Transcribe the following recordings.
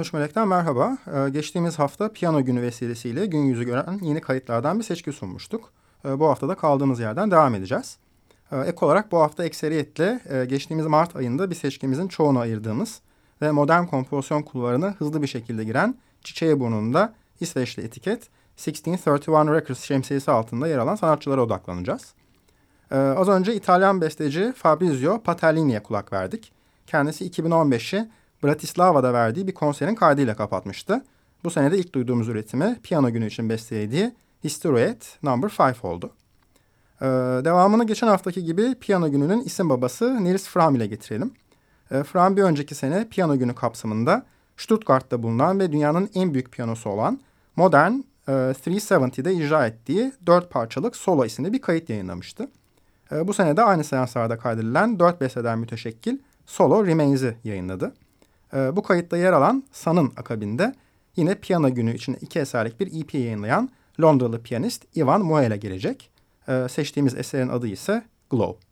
13 Melek'ten merhaba. Ee, geçtiğimiz hafta piyano günü vesilesiyle gün yüzü gören yeni kayıtlardan bir seçki sunmuştuk. Ee, bu hafta da kaldığımız yerden devam edeceğiz. Ee, ek olarak bu hafta ekseriyetle e, geçtiğimiz Mart ayında bir seçkimizin çoğunu ayırdığımız ve modern kompozisyon kulvarına hızlı bir şekilde giren Çiçeği Burnu'nda İsveçli etiket 1631 Records şemsiyesi altında yer alan sanatçılara odaklanacağız. Ee, az önce İtalyan besteci Fabrizio Patellini'ye kulak verdik. Kendisi 2015'i Bratislava'da verdiği bir konserin kaydıyla kapatmıştı. Bu sene de ilk duyduğumuz üretimi piyano günü için bestelediği Historiet No. 5 oldu. Ee, devamını geçen haftaki gibi piyano gününün isim babası Nils Fram ile getirelim. Ee, Fram bir önceki sene piyano günü kapsamında Stuttgart'ta bulunan ve dünyanın en büyük piyanosu olan Modern e, 370'de icra ettiği dört parçalık Solo isimli bir kayıt yayınlamıştı. E, bu sene de aynı seanslarda kaydedilen dört besteden müteşekkil Solo Remains'i yayınladı. E, bu kayıtta yer alan San'ın akabinde yine piyano günü için iki eserlik bir EP yayınlayan Londralı piyanist Ivan Moel'e gelecek. E, seçtiğimiz eserin adı ise Glow.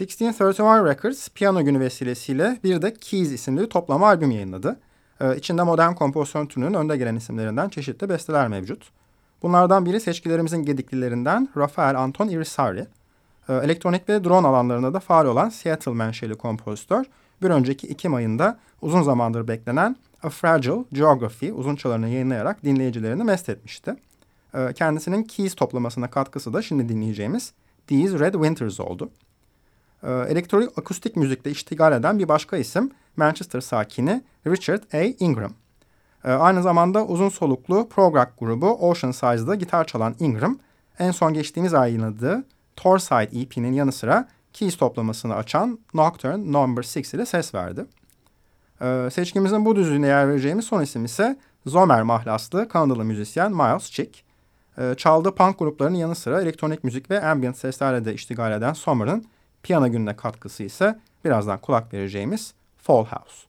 1631 Records piyano günü vesilesiyle bir de Keys isimli toplama albüm yayınladı. Ee, içinde modern kompozisyon türünün önde gelen isimlerinden çeşitli besteler mevcut. Bunlardan biri seçkilerimizin gediklilerinden Rafael Anton Irisari. Ee, elektronik ve drone alanlarında da faal olan Seattle menşeli kompozitör bir önceki Ekim ayında uzun zamandır beklenen A Fragile Geography uzunçalarını yayınlayarak dinleyicilerini mest etmişti. Ee, kendisinin Keys toplamasına katkısı da şimdi dinleyeceğimiz These Red Winters oldu. Ee, elektronik akustik müzikte iştigal eden bir başka isim Manchester sakini Richard A. Ingram. Ee, aynı zamanda uzun soluklu prog grubu Ocean Size'da gitar çalan Ingram, en son geçtiğimiz ay yayınladığı Torside EP'nin yanı sıra Keys toplamasını açan Nocturne No. 6 ile ses verdi. Ee, seçkimizin bu düzlüğüne yer vereceğimiz son isim ise Zomer mahlaslı Kanadalı müzisyen Miles Chick. Çaldığı punk gruplarının yanı sıra elektronik müzik ve ambient seslerle de iştigal eden Sommer'ın piyano gününe katkısı ise birazdan kulak vereceğimiz Fall House.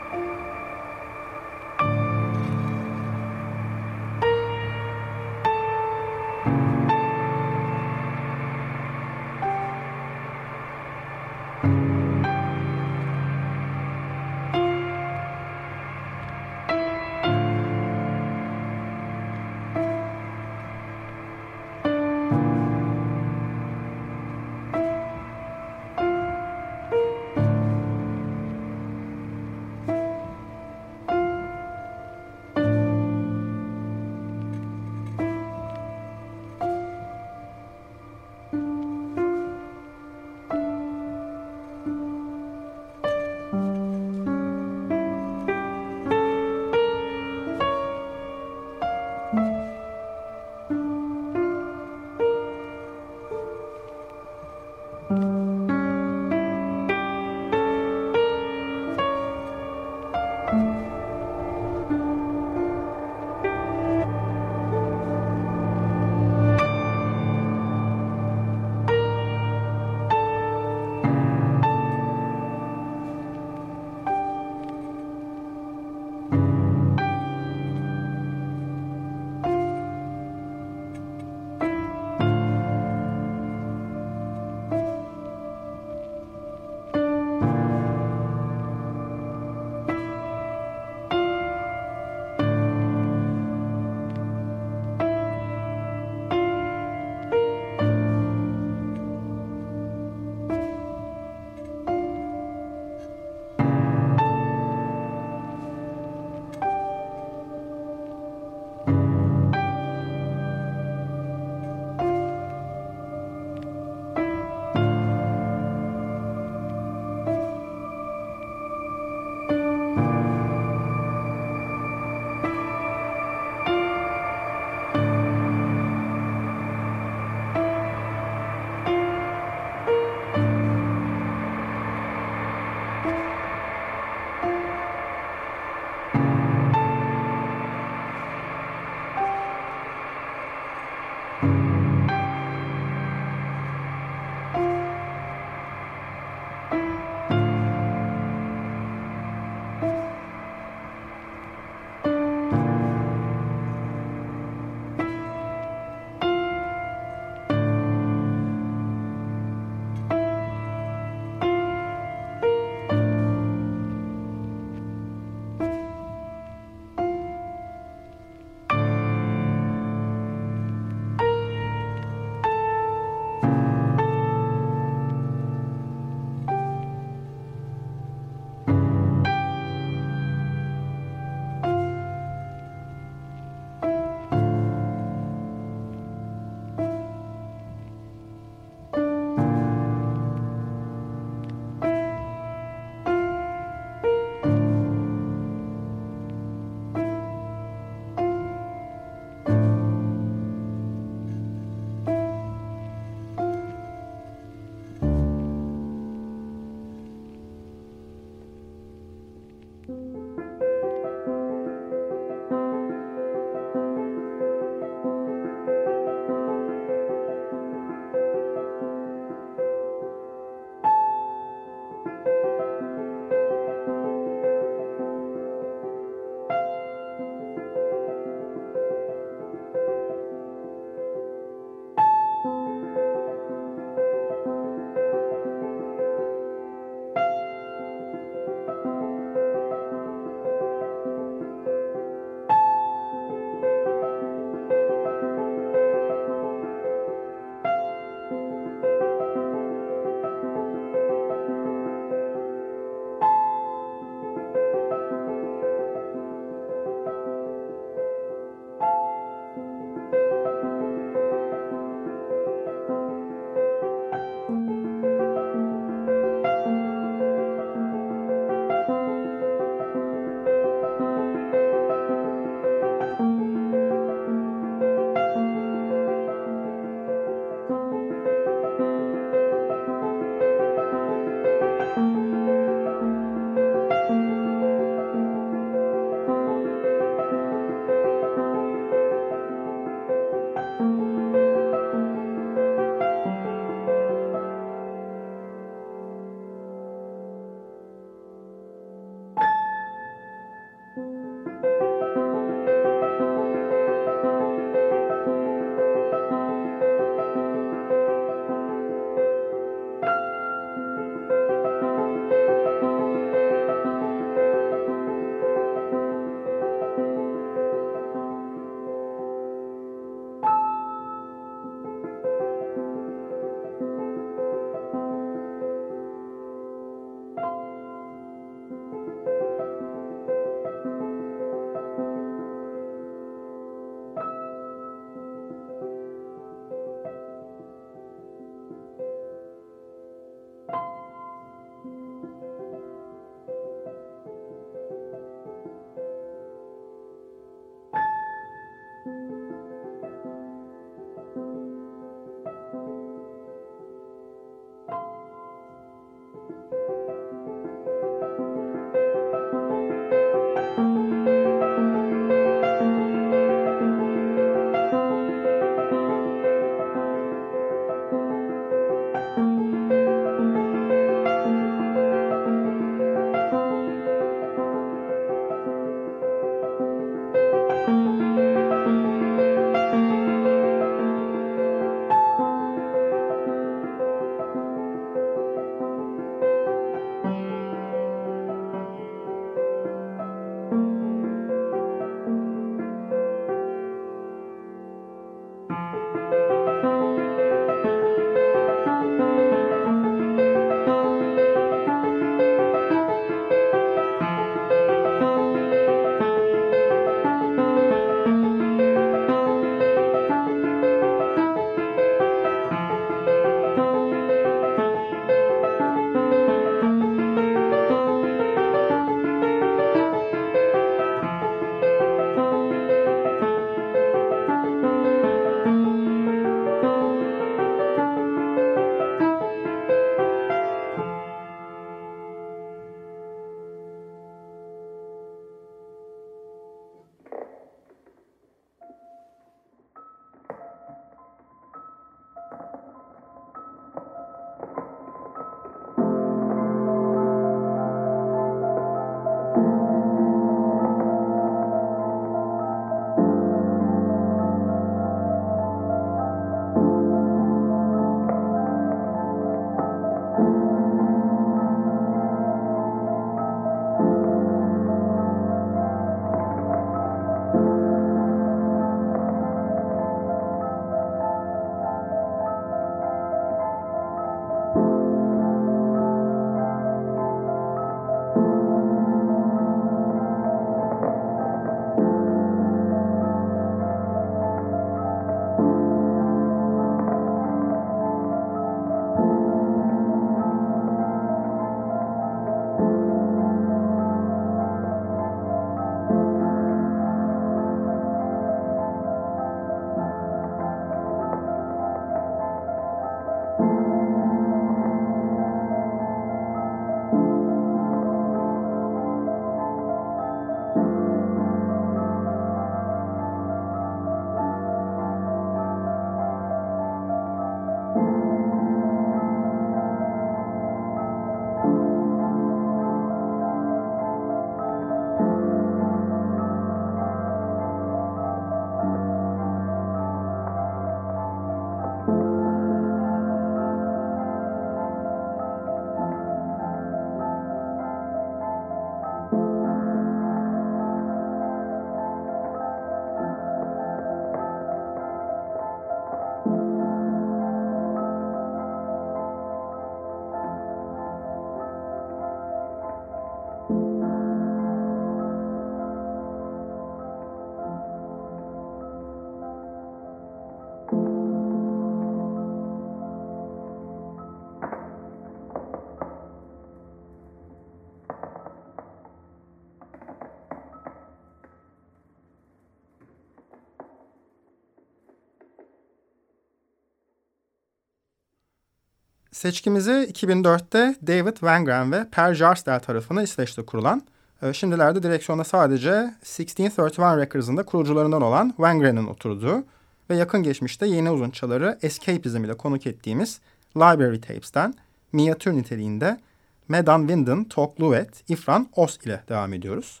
Seçkimizi 2004'te David Wangren ve Per Jarsdal tarafından İsveç'te kurulan, e, şimdilerde direksiyonda sadece 1631 Records'ın da kurucularından olan Wangren'in oturduğu ve yakın geçmişte yeni uzunçaları Escapism ile konuk ettiğimiz Library Tapes'ten minyatür niteliğinde Medan Winden, Tok Luet, Ifran Os ile devam ediyoruz.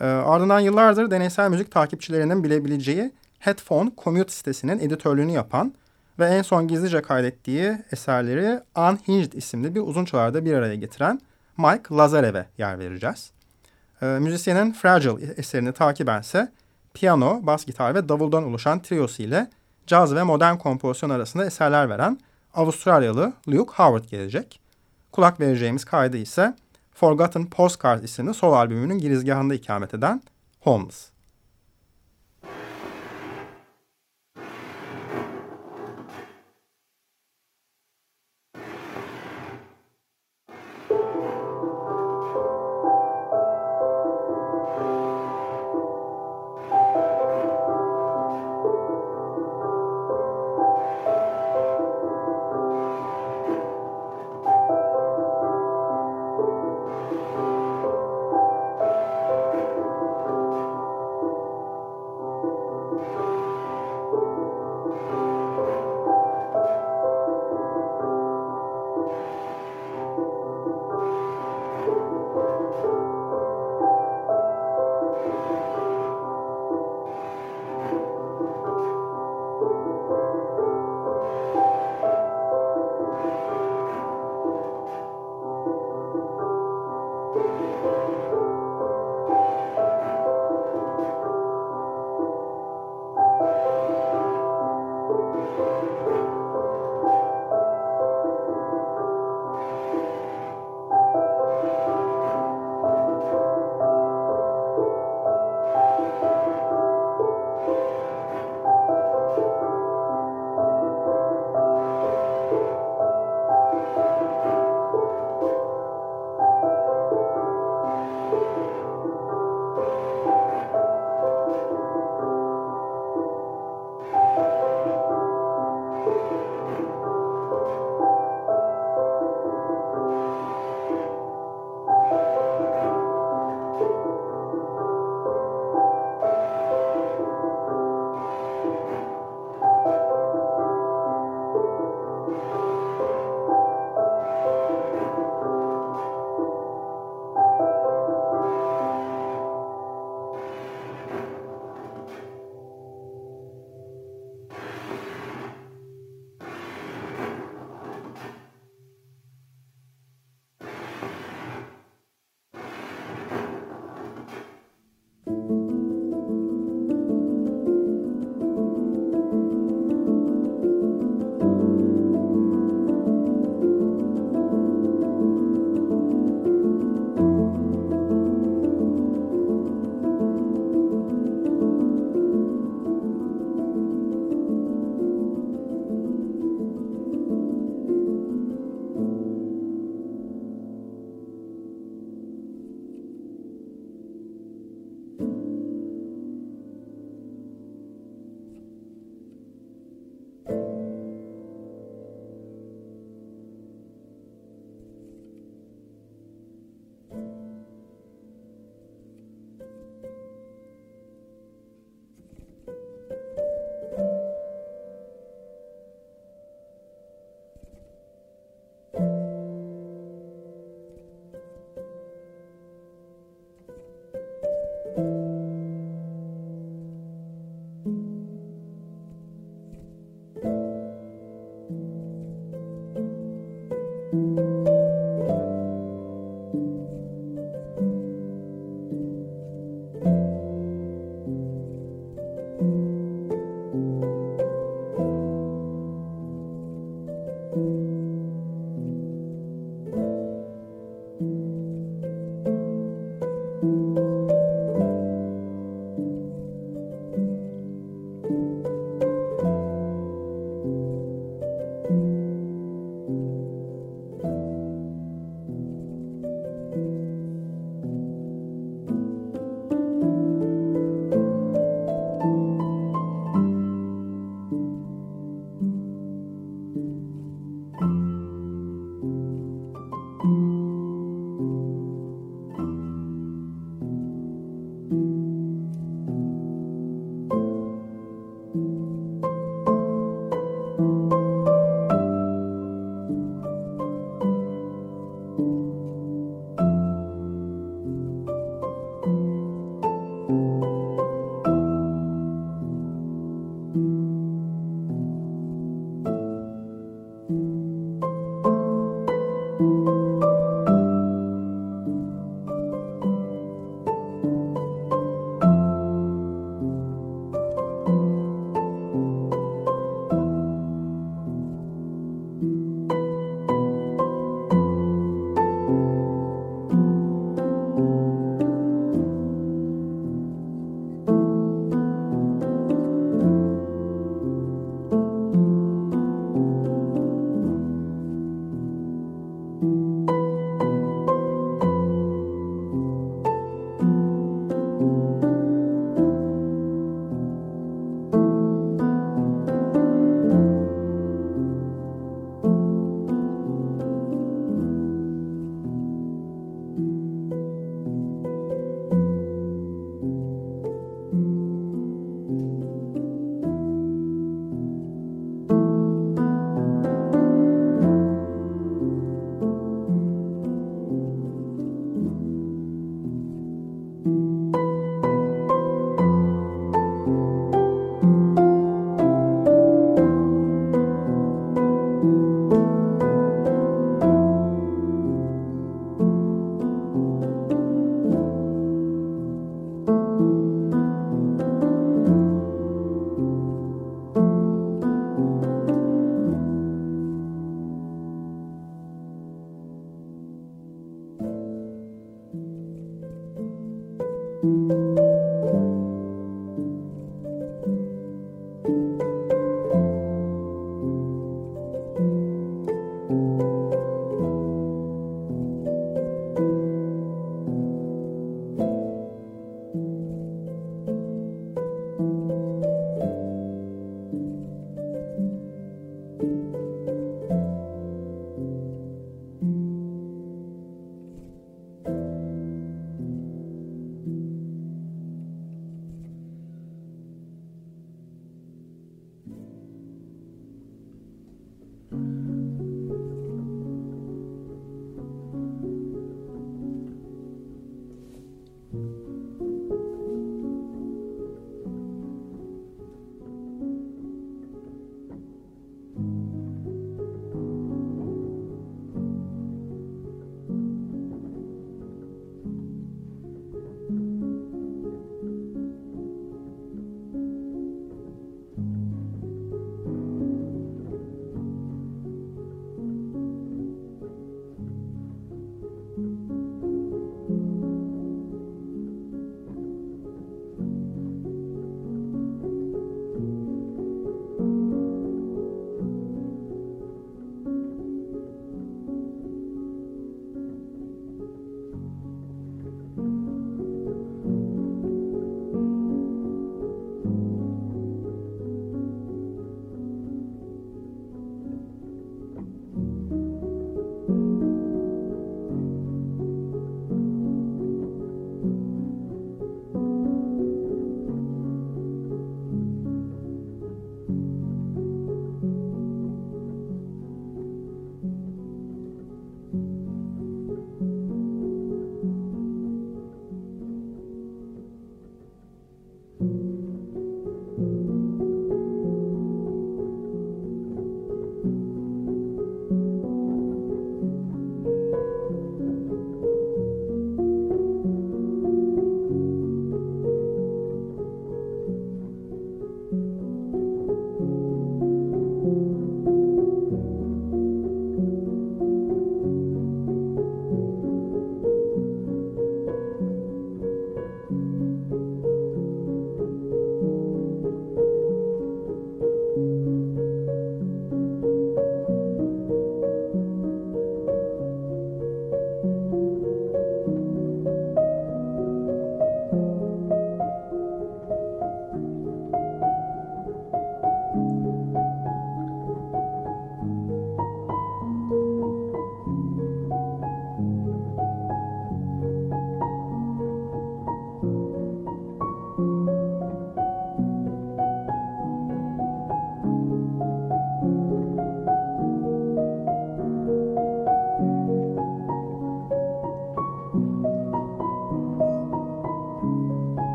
E, ardından yıllardır deneysel müzik takipçilerinin bilebileceği Headphone Commute sitesinin editörlüğünü yapan ve en son gizlice kaydettiği eserleri Unhinged isimli bir uzun çalarda bir araya getiren Mike Lazarev'e yer vereceğiz. E, müzisyenin Fragile eserini takibense piyano, bas gitar ve davuldan oluşan triosu ile caz ve modern kompozisyon arasında eserler veren Avustralyalı Luke Howard gelecek. Kulak vereceğimiz kaydı ise Forgotten Postcard isimli sol albümünün girizgahında ikamet eden Homeless.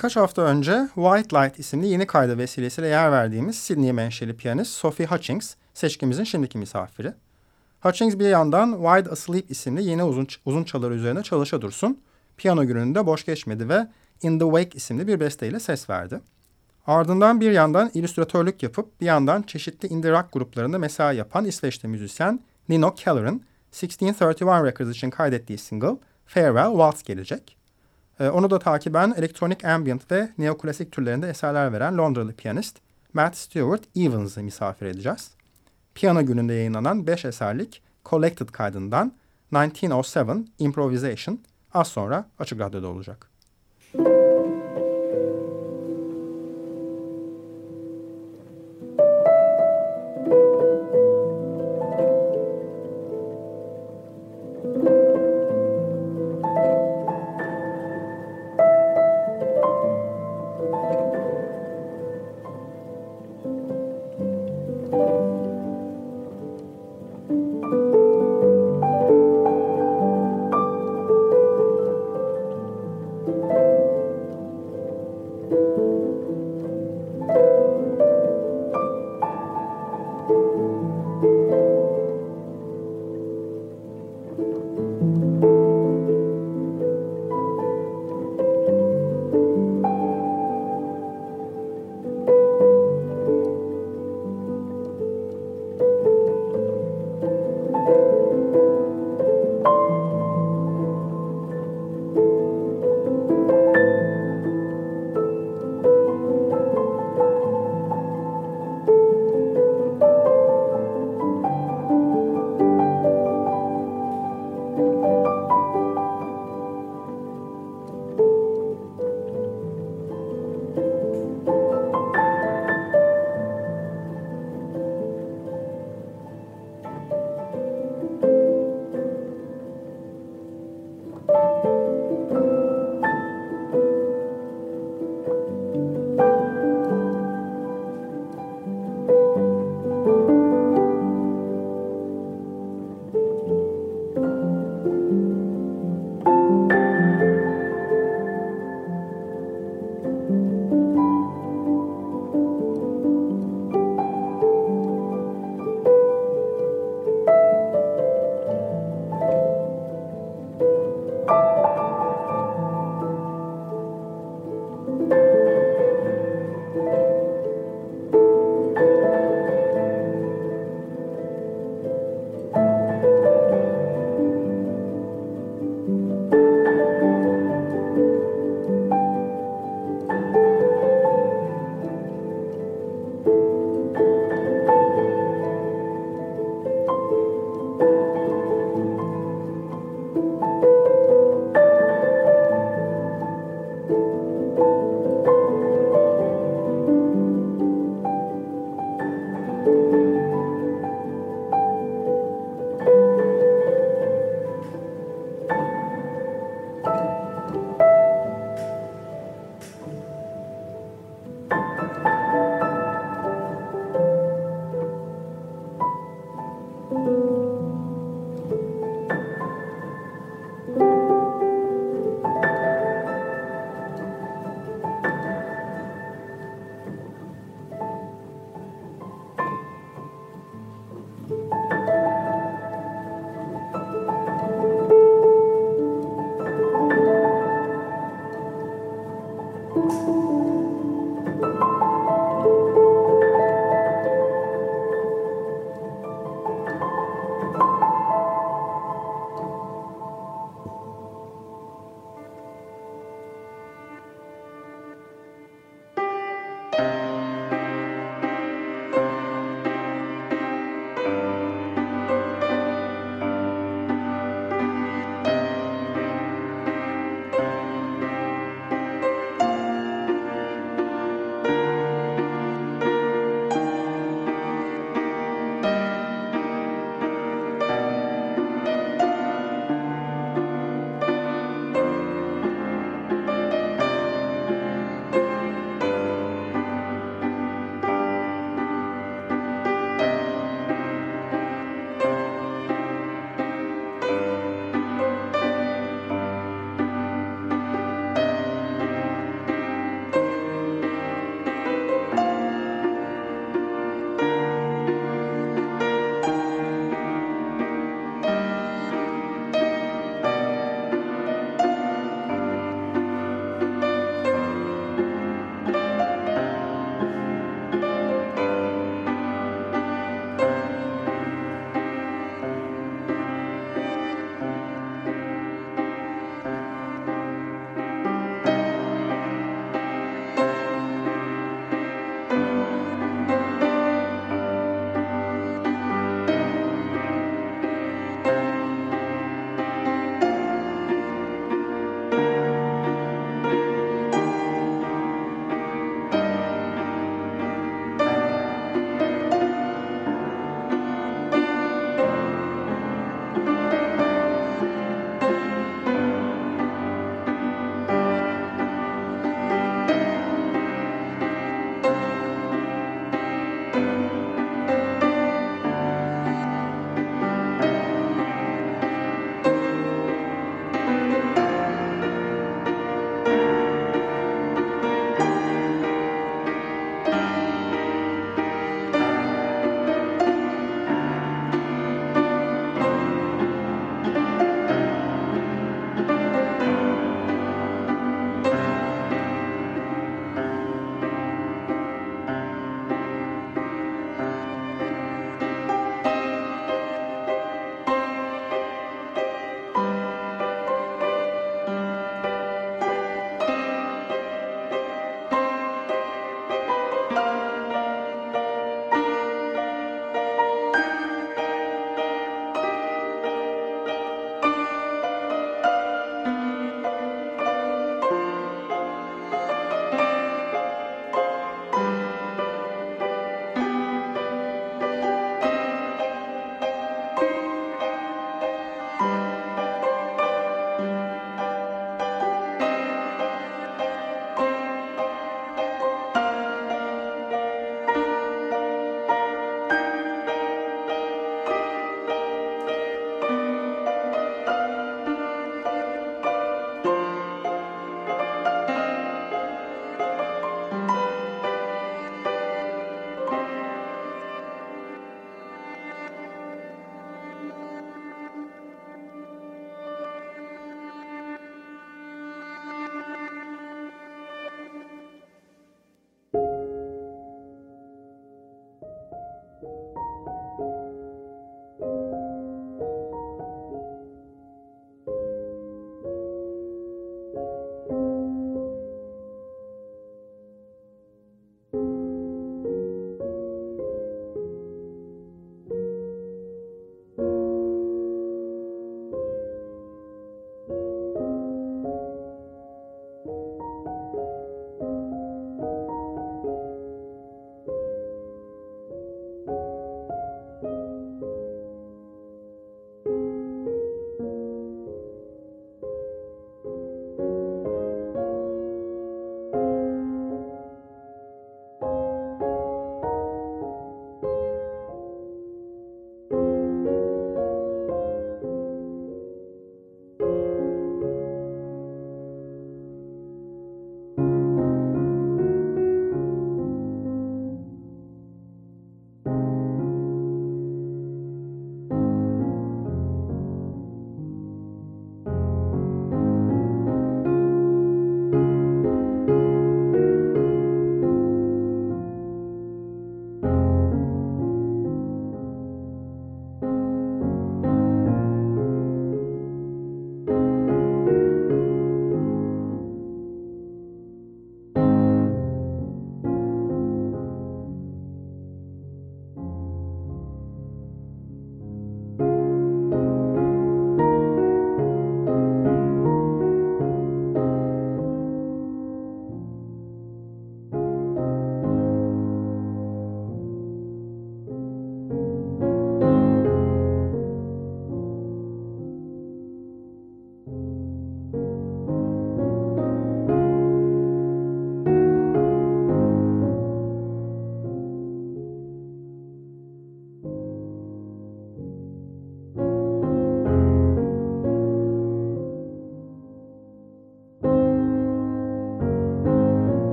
Birkaç hafta önce White Light isimli yeni kaydı vesilesiyle yer verdiğimiz Sydney menşeli piyanist Sophie Hutchings seçkimizin şimdiki misafiri. Hutchings bir yandan Wide Asleep isimli yeni uzun, uzun çaları üzerine çalışa dursun. Piyano gününde boş geçmedi ve In the Wake isimli bir besteyle ses verdi. Ardından bir yandan illüstratörlük yapıp bir yandan çeşitli indie rock gruplarında mesai yapan İsveçli müzisyen Nino Keller'ın 1631 Records için kaydettiği single Farewell Waltz gelecek. Ee, onu da takiben elektronik ambient ve neoklasik türlerinde eserler veren Londralı piyanist Matt Stewart Evans'ı misafir edeceğiz. Piyano gününde yayınlanan 5 eserlik Collected kaydından 1907 Improvisation az sonra Açık Radyo'da olacak.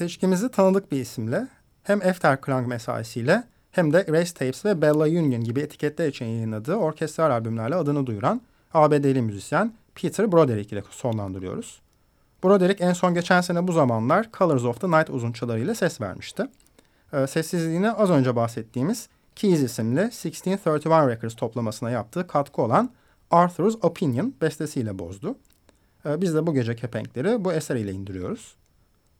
Seçkimizi tanıdık bir isimle hem Efterklang mesaisiyle hem de Race Tapes ve Bella Union gibi etiketler için yayınladığı orkestral albümlerle adını duyuran ABD'li müzisyen Peter Broderick ile sonlandırıyoruz. Broderick en son geçen sene bu zamanlar Colors of the Night uzunçalarıyla ses vermişti. Ee, sessizliğine az önce bahsettiğimiz Keys isimli 1631 Records toplamasına yaptığı katkı olan Arthur's Opinion bestesiyle bozdu. Ee, biz de bu gece kepenkleri bu eseriyle indiriyoruz.